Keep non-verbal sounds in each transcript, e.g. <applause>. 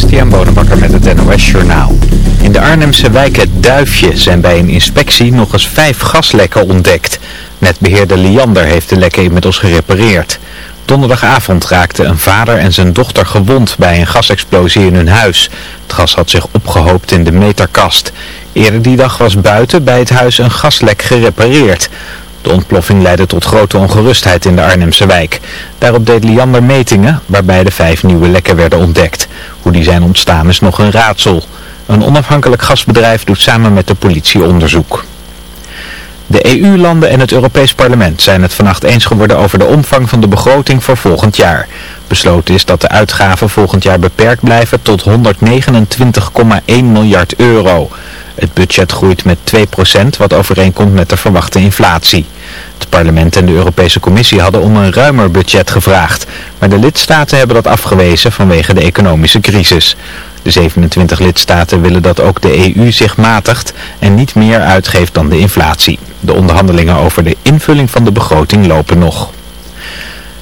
Christian Bonenbakker met het NOS Journaal. In de Arnhemse wijk Het Duifje zijn bij een inspectie nog eens vijf gaslekken ontdekt. Netbeheerder Liander heeft de lekken inmiddels gerepareerd. Donderdagavond raakten een vader en zijn dochter gewond bij een gasexplosie in hun huis. Het gas had zich opgehoopt in de meterkast. Eerder die dag was buiten bij het huis een gaslek gerepareerd. De ontploffing leidde tot grote ongerustheid in de Arnhemse wijk. Daarop deed Liander metingen, waarbij de vijf nieuwe lekken werden ontdekt. Hoe die zijn ontstaan is nog een raadsel. Een onafhankelijk gasbedrijf doet samen met de politie onderzoek. De EU-landen en het Europees Parlement zijn het vannacht eens geworden over de omvang van de begroting voor volgend jaar. Besloten is dat de uitgaven volgend jaar beperkt blijven tot 129,1 miljard euro. Het budget groeit met 2%, wat overeenkomt met de verwachte inflatie. Het parlement en de Europese Commissie hadden om een ruimer budget gevraagd, maar de lidstaten hebben dat afgewezen vanwege de economische crisis. De 27 lidstaten willen dat ook de EU zich matigt en niet meer uitgeeft dan de inflatie. De onderhandelingen over de invulling van de begroting lopen nog.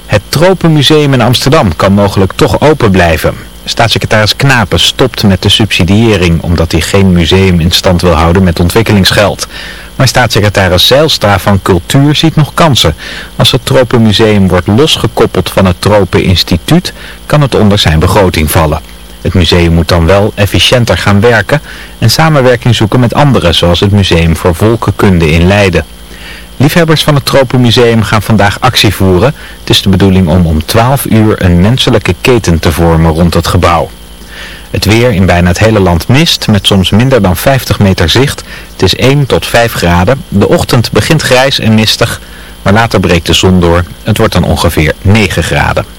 Het Tropenmuseum in Amsterdam kan mogelijk toch open blijven. Staatssecretaris Knapen stopt met de subsidiëring omdat hij geen museum in stand wil houden met ontwikkelingsgeld. Maar staatssecretaris Zeilstra van Cultuur ziet nog kansen. Als het Tropenmuseum wordt losgekoppeld van het Tropeninstituut, kan het onder zijn begroting vallen. Het museum moet dan wel efficiënter gaan werken en samenwerking zoeken met anderen, zoals het Museum voor Volkenkunde in Leiden. Liefhebbers van het Tropenmuseum gaan vandaag actie voeren. Het is de bedoeling om om 12 uur een menselijke keten te vormen rond het gebouw. Het weer in bijna het hele land mist, met soms minder dan 50 meter zicht. Het is 1 tot 5 graden. De ochtend begint grijs en mistig, maar later breekt de zon door. Het wordt dan ongeveer 9 graden.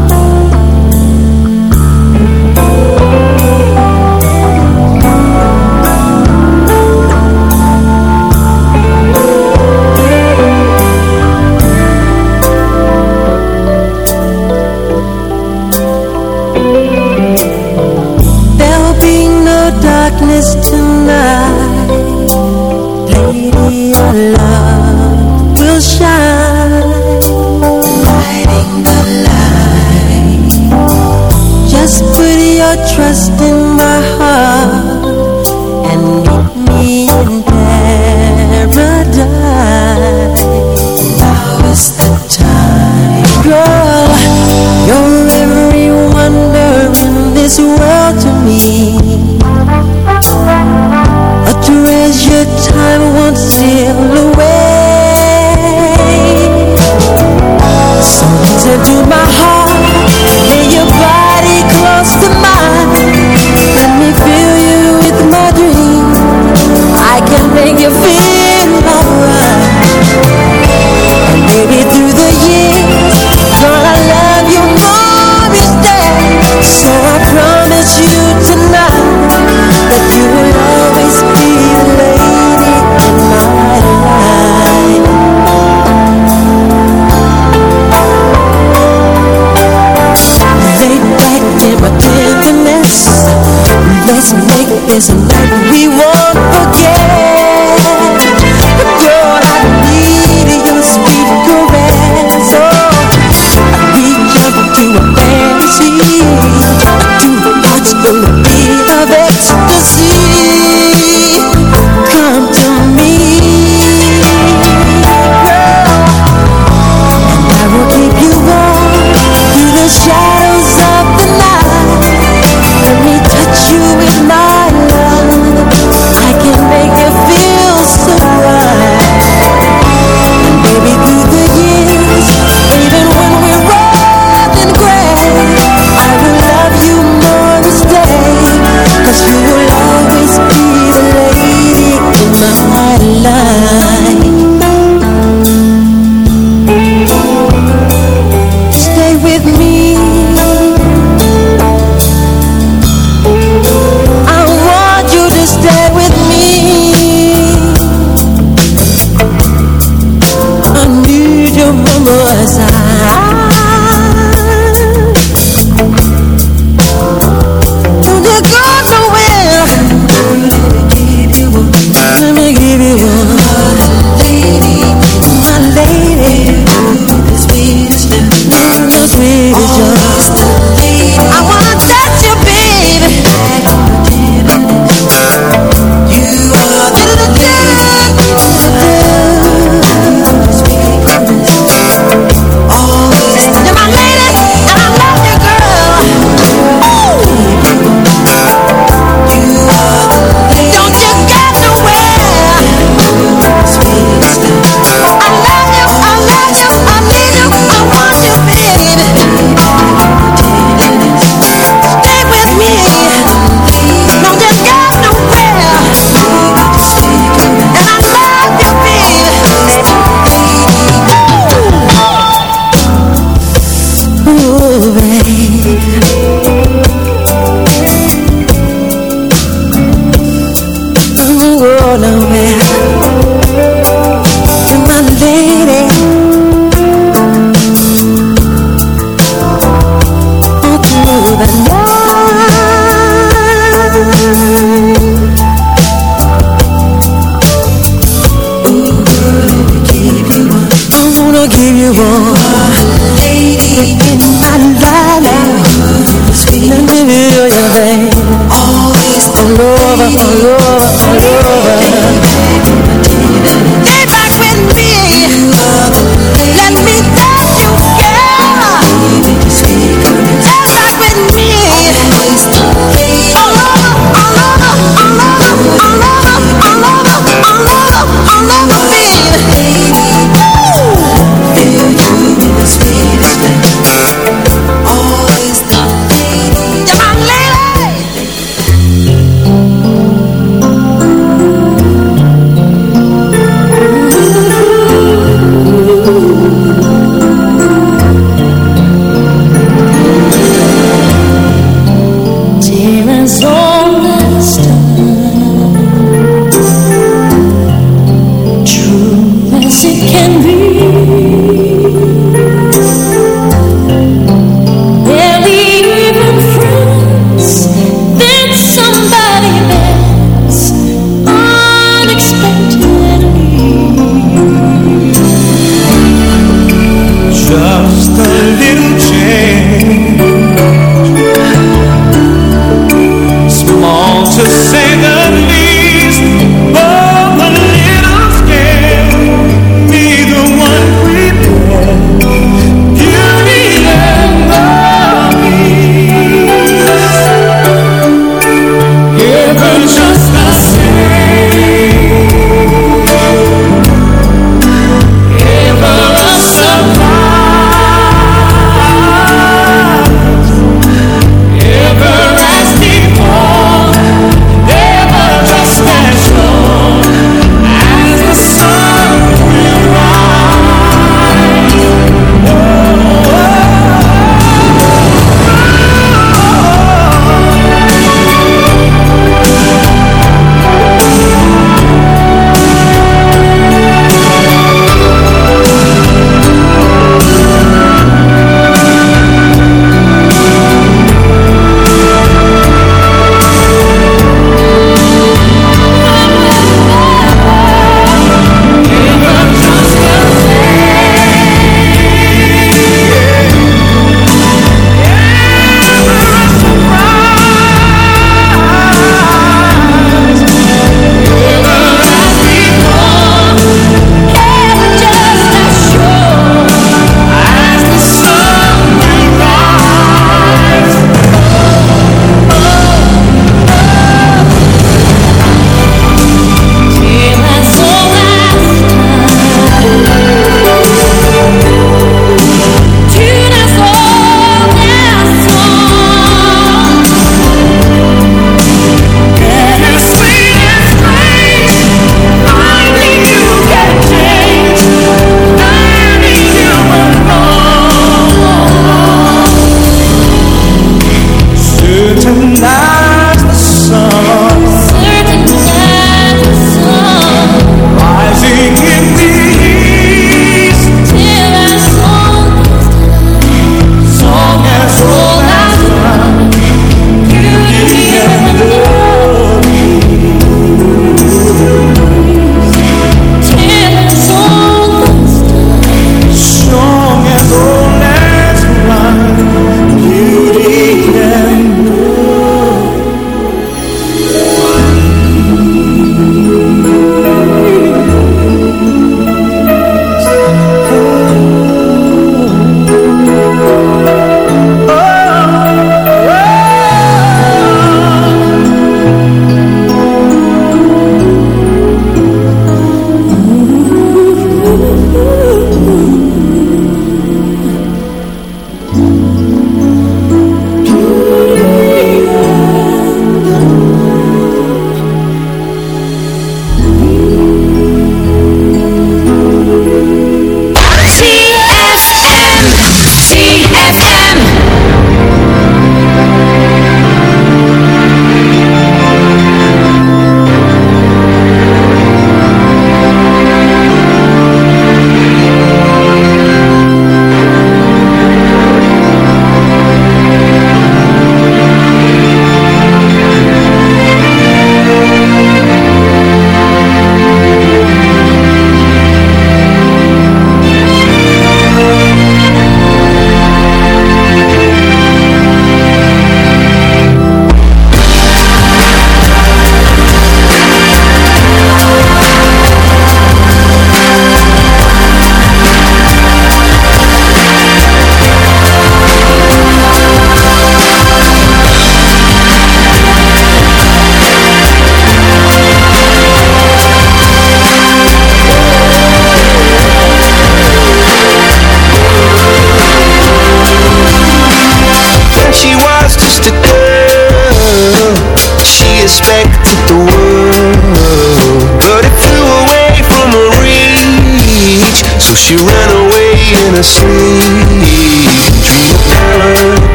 This a night we won't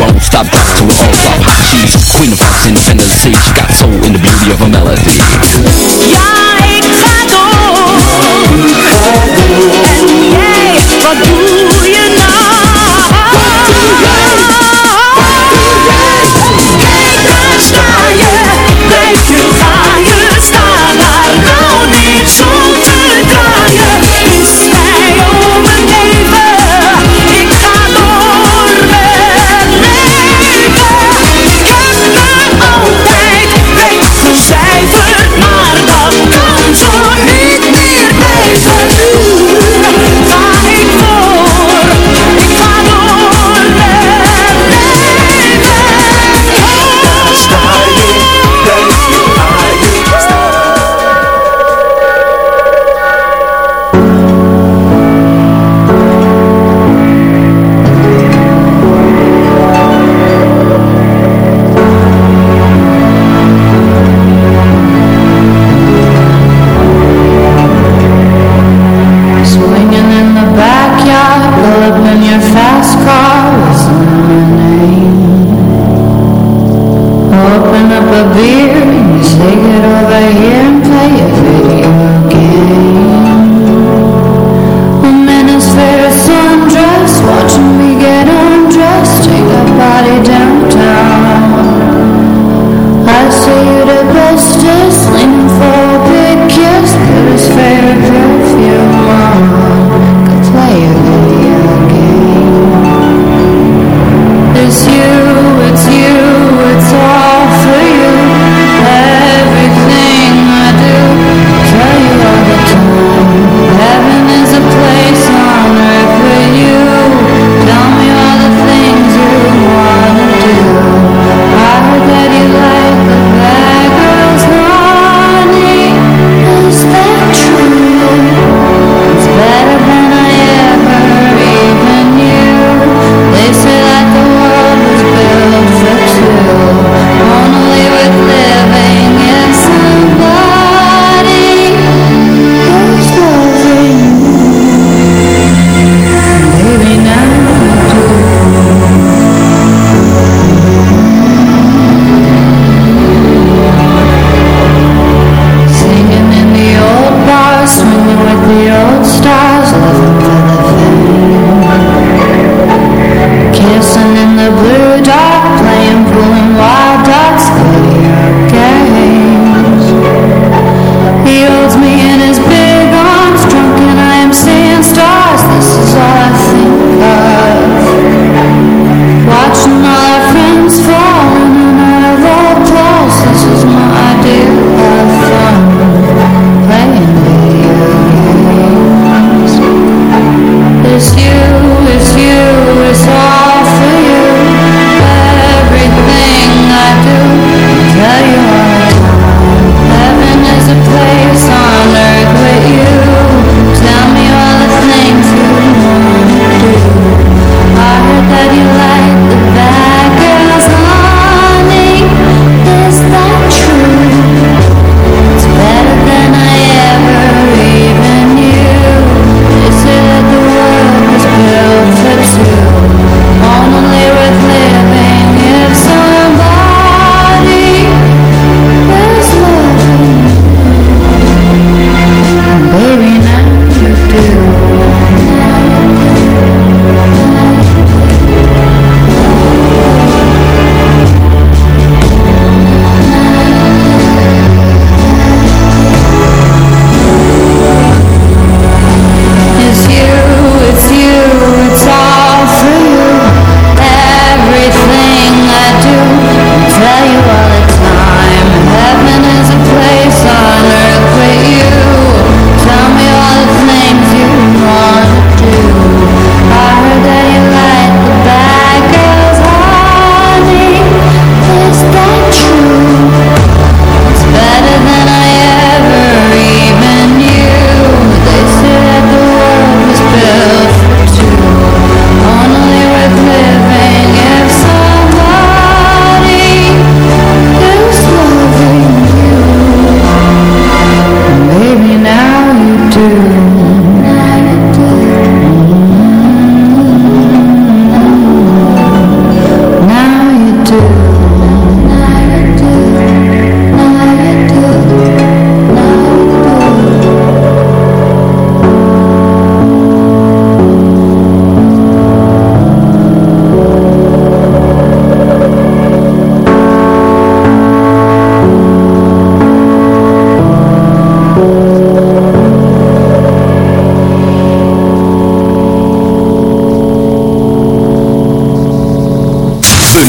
won't stop, that's to it's all stop. She's queen of hearts and fantasy She got soul in the beauty of a melody.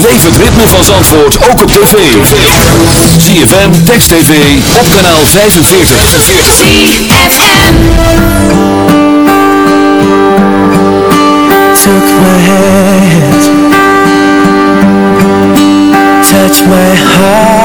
Beleef het ritme van Zandvoort ook op tv. ZFM, Text TV, op kanaal 45. ZFM Took my hand Touch my heart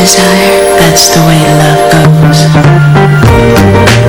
desire, that's the way love goes.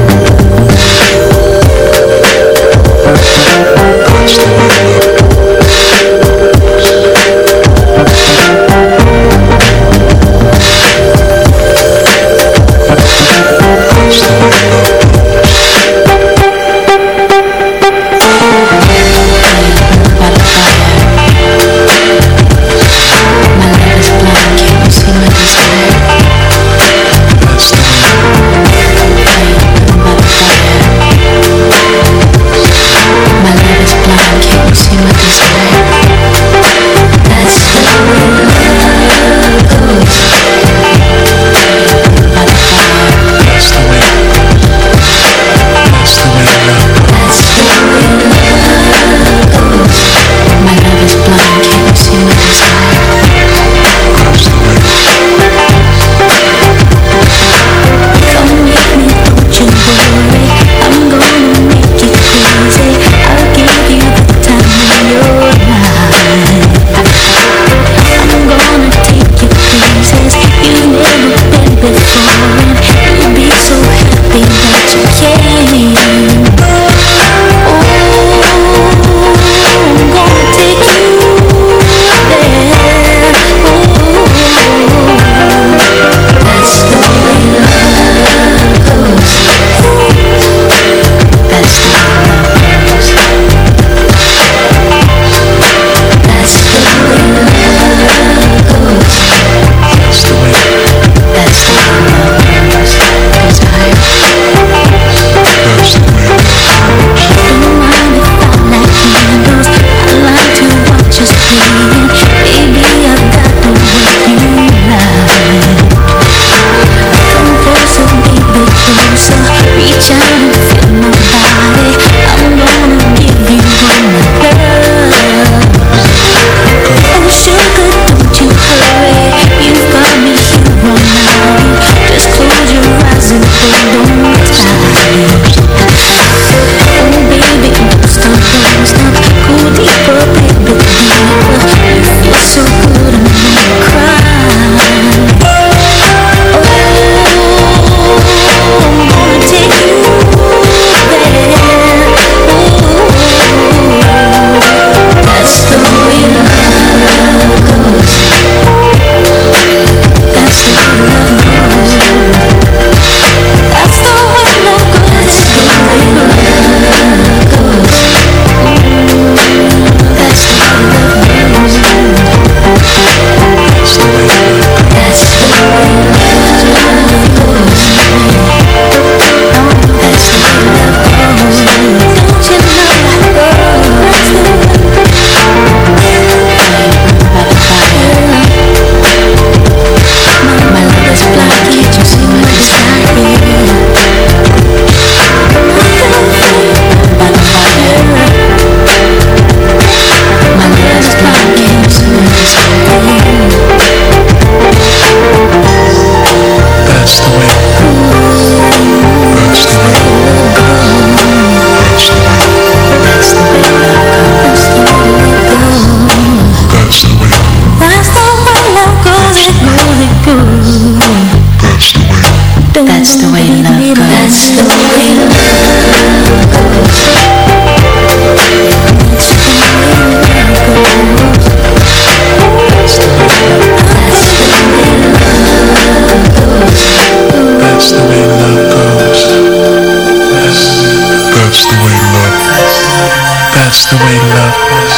The way love goes.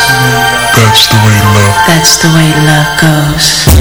That's the way love. That's the way love goes.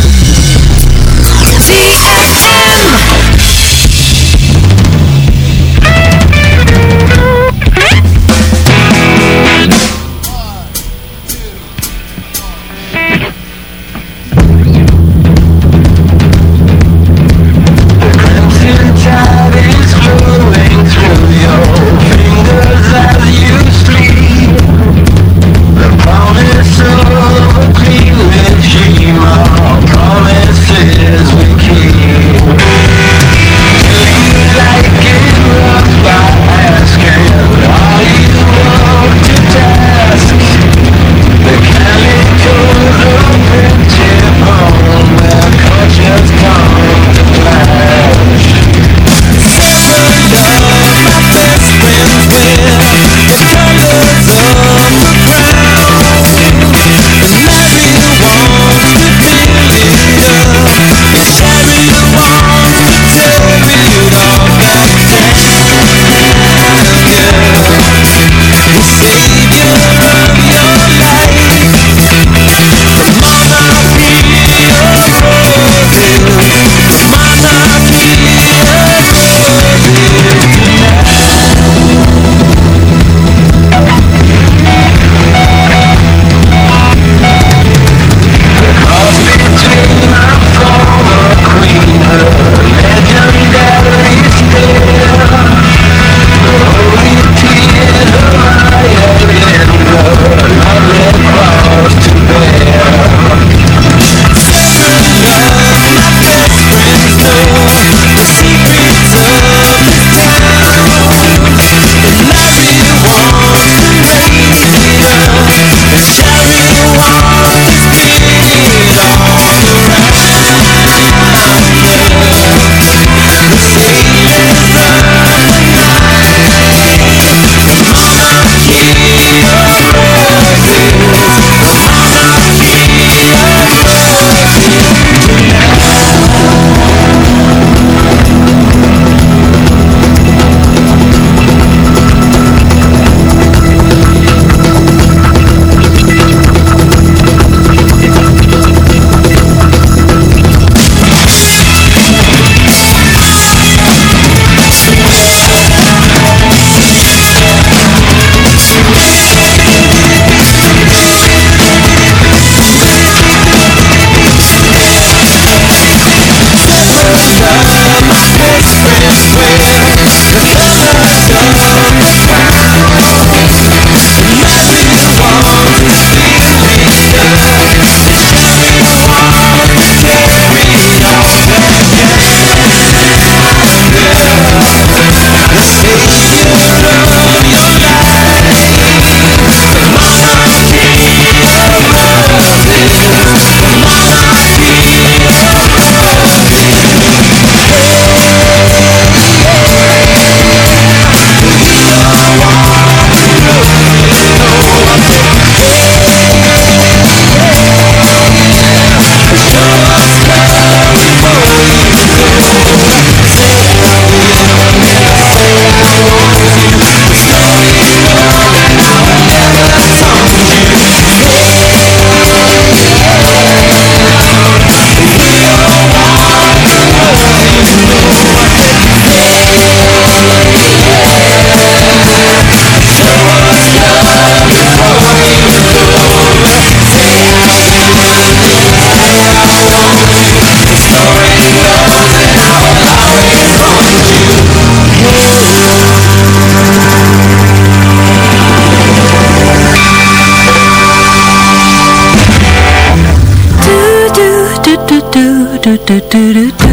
do do do do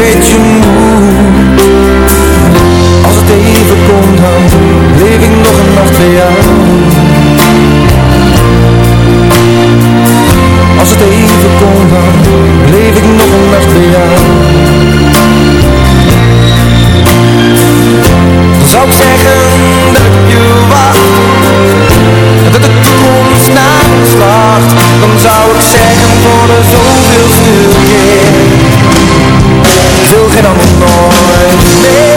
Weet je Als het even komt, dan leef ik nog een nacht bij jou Als het even komt, dan leef ik nog een nacht bij jou zou ik zeggen dat je wacht Dat de toekomst naar lacht Dan zou ik zeggen voor de zoveelste keer nooit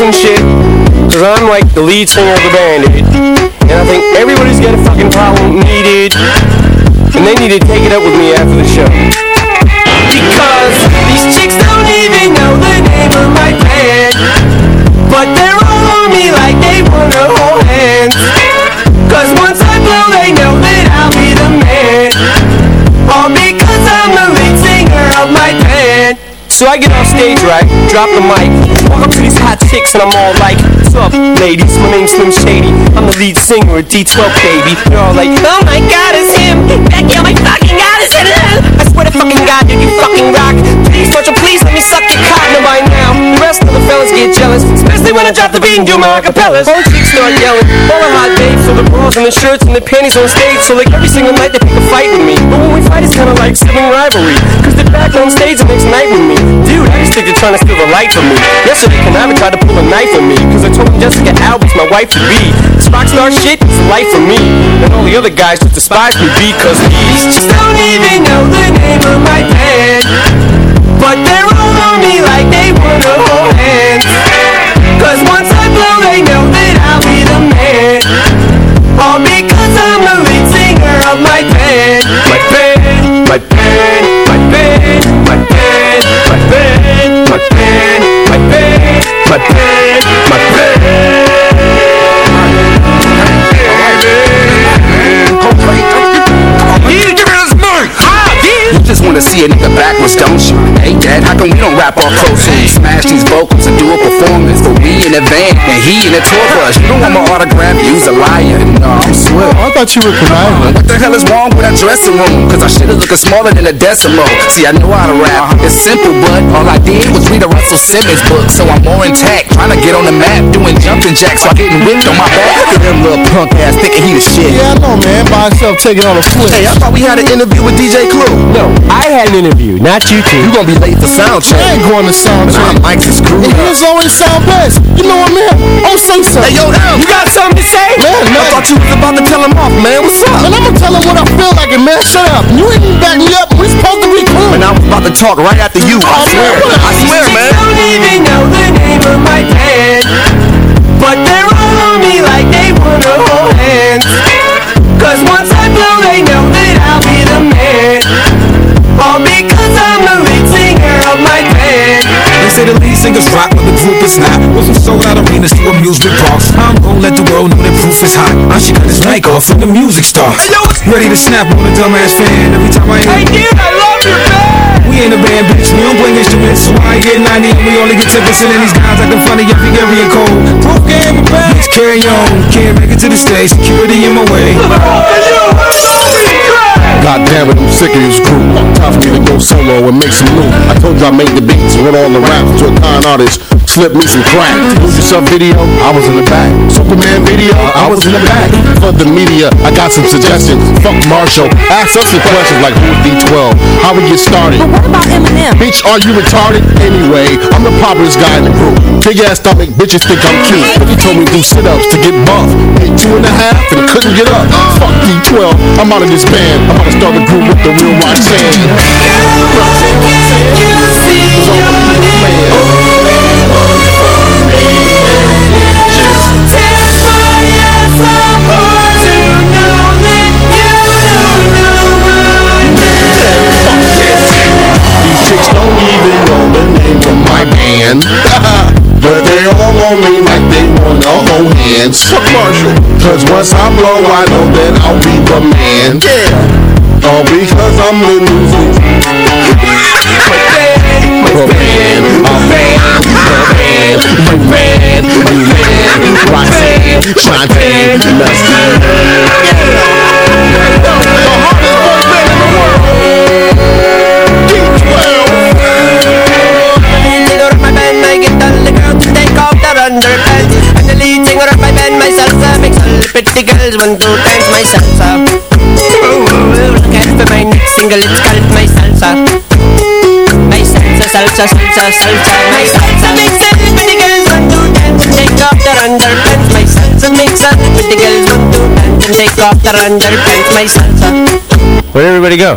and shit. Cause I'm like the lead singer of the band. And I think everybody's got a fucking problem needed. And they need to take it up with me after the show. I get on stage, right? Drop the mic. Walk up to these hot chicks and I'm all like, What's up, ladies? My name's Slim Shady. I'm the lead singer of D12, baby. They're all like, Oh my god, it's him. Becky, oh my fucking god, it's him. I swear to fucking god, dude, you fucking rock. Please, don't you please let me suck your cock. Now get jealous. Especially when I drop the beat and do my acapellas. The chicks start yelling. All the hot babes, so the bras and the shirts and the panties on stage. So like every single night they pick a fight with me. But when we fight, it's kinda like sibling rivalry. Cause they're back on stage the next night with me. Dude, I just think they're trying to steal the light from me. Yesterday, Canava tried to pull a knife on me. Cause I told him Jessica Alba's my wife to be. This rock star shit is life for me. And all the other guys just despise me because these just don't even know the name of my band. But they're all on me like they wanna hold Raw Pro Tools. Smash these vocals and do a performance. But we in the van and he in the tour bus. You don't want my autograph, you's a liar. No, I'm swear. I thought you were conniving. What the hell is wrong with that dressing room? Cause I should've looking smaller than a decimal. See, I know how to rap. It's simple, but all I did was read a Russell Simmons book. So I'm more intact. Trying to get on the map, doing jumping jacks while getting whipped on my back. Look at them little punk ass thinking he the shit. Yeah, I know, man. By himself taking on a flip. Hey, I thought we had an interview with DJ Clue. No, I had an interview, not you two. You gonna be late for sound check. I ain't going to sound Nah, check. Mike is screwed And up. yours always sound best. You know what, man? Oh, say something. Hey, yo, L. You got something to say? Man, man. I man. thought you was about to tell him off, man. What's up? Man, I'm gonna tell him what I feel like, and man, shut up. You ain't even back me up. We supposed to be cool. And I was about to talk right after you. I Oh, swear. man. I swear, man. don't even know the name of my band But they're all on me like they wanna hold hands Cause once say the lead singers rock, but the group is not. Wasn't sold out arenas to amusement parks. I'm gonna let the world know that proof is hot. I should cut his mic off when the music starts. Ready to snap on a dumbass fan every time I Hey hear. dude, I love your band We ain't a band, bitch. We don't play instruments. So I get 90 and we only get 10% of these guys acting funny every area code. Proof game, bitch. Carry on. Can't make it to the stage. Security in my way. God damn it, I'm sick of this group. Time for me to go solo and make some loot. I told you I made the beats, wrote all the raps to a con artist. Slip me some crack. Do yourself video, I was in the back. Superman video, I was in the back. For the media, I got some suggestions. Fuck Marshall. Ask us some questions like who's D12? How we get started? But what about Eminem? Bitch, are you retarded? Anyway, I'm the popularest guy in the group. Big ass stomach, bitches think I'm cute. But you told me to do sit-ups to get buff. Hit two and a half and couldn't get up. Fuck D12, I'm out of this band. I'm about to start a group with the real Roxanne. These chicks don't even know the name of my band. <laughs> but they all on me like they wanna hold hands. Cause once I blow, I know that I'll be the man. Yeah. All because I'm music. My my my my my the of my band, my pretty girls want to dance my salsa. Single, it's called my salsa. My salsa, salsa, salsa, salsa. My salsa makes all the pretty girls want to dance and take off their underpants. My salsa makes all the pretty girls want to dance and take off their underpants. My salsa. Where'd everybody go?